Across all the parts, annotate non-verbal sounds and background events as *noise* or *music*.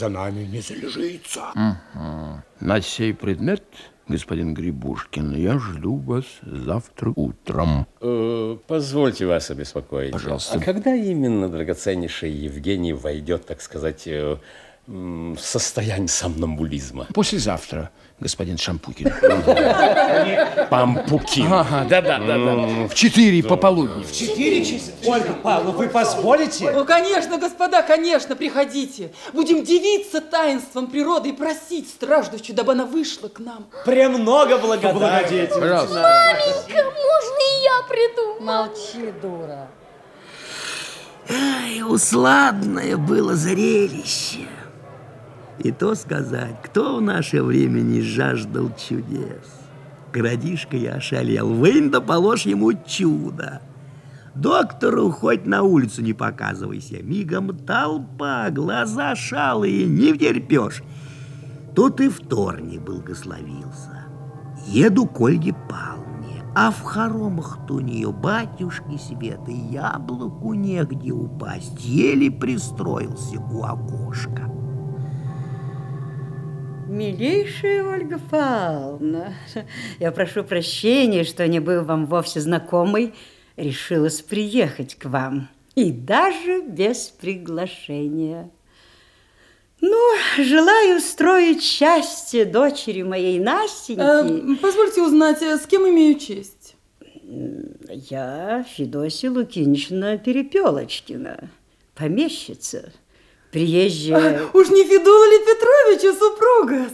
за нами не залежится. Угу. На сей предмет, господин Грибушкин, я жду вас завтра утром. Э, позвольте вас обеспокоить. Пожалуйста. А когда именно драгоценнейший Евгений войдет, так сказать, э, состояние сомнамбулизма? Послезавтра, господин Шампукин. Пампукин. Ага, да-да-да. В четыре пополудни. В Четыре часа. Ольга Павловна, вы позволите? Ну, конечно, господа, конечно, приходите. Будем дивиться таинством природы и просить страждущую, дабы она вышла к нам. Премного. Пожалуйста. Маменька, можно и я приду? Молчи, дура. Ай, усладное было зрелище. И то сказать, кто в наше время не жаждал чудес. Городишко я ошалел, вынь да положь ему чудо. Доктору хоть на улицу не показывайся, мигом толпа, глаза шалые, не втерпешь. Тут и вторник благословился. Еду к Ольге Павловне, а в хоромах-то у нее батюшки Светы яблоку негде упасть, еле пристроился у окошка. Милейшая Ольга Павловна, я прошу прощения, что не был вам вовсе знакомый, решилась приехать к вам, и даже без приглашения. Ну, желаю устроить счастье дочери моей Настеньки. Э, позвольте узнать, э, с кем имею честь? Я Федосия Лукинична Перепелочкина, помещица, приезжая... *laughs* Уж не Федула ли Петровича супруга?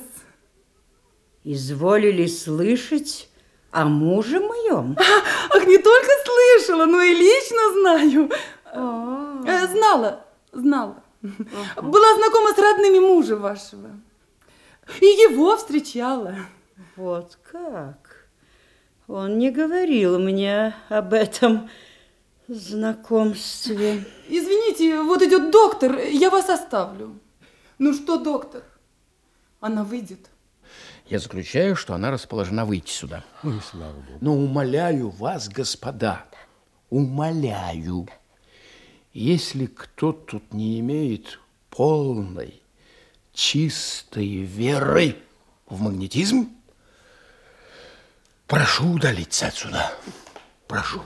Изволили слышать о муже моем? *laughs* Ах, не только слышала, но и лично знаю. Э, Знала, знала. Была знакома с родными мужа вашего. И его встречала. Вот как? Он не говорил мне об этом знакомстве. Извините, вот идет доктор, я вас оставлю. Ну что, доктор? Она выйдет. Я заключаю, что она расположена выйти сюда. Ой, слава богу. Но умоляю вас, господа, умоляю, если кто тут не имеет полной, чистой веры в магнетизм, прошу удалиться отсюда. Прошу.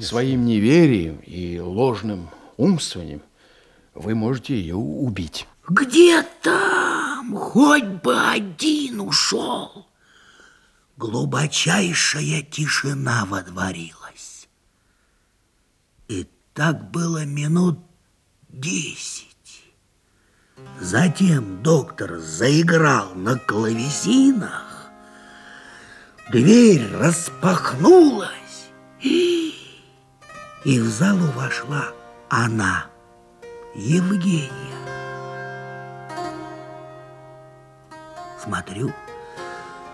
Своим неверием и ложным умствованием вы можете ее убить. Где там? Хоть бы один ушел. Глубочайшая тишина водворилась. И так было минут десять. Затем доктор заиграл на клавесинах. Дверь распахнулась, и, в залу вошла она, Евгения. Смотрю,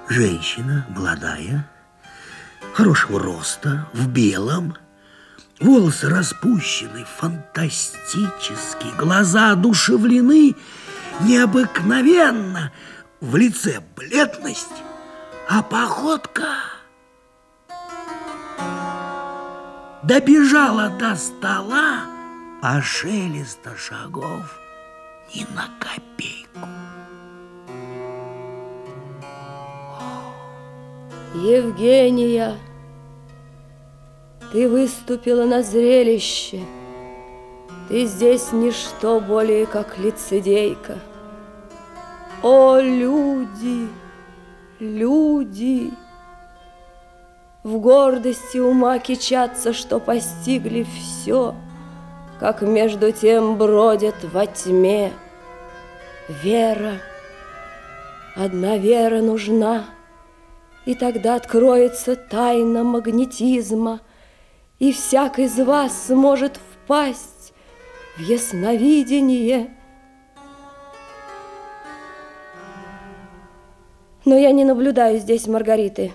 женщина молодая, хорошего роста, в белом, волосы распущены, фантастически, глаза одушевлены необыкновенно, в лице бледность, а походка добежала до стола, а шелеста шагов ни на копейку. Евгения, ты выступила на зрелище. Ты здесь ничто более, как лицедейка. О, люди, люди! В гордости ума кичатся, что постигли все, Как между тем бродят во тьме. Вера, одна вера нужна, И тогда откроется тайна магнетизма, И всяк из вас сможет впасть в ясновидение. Но я не наблюдаю здесь Маргариты.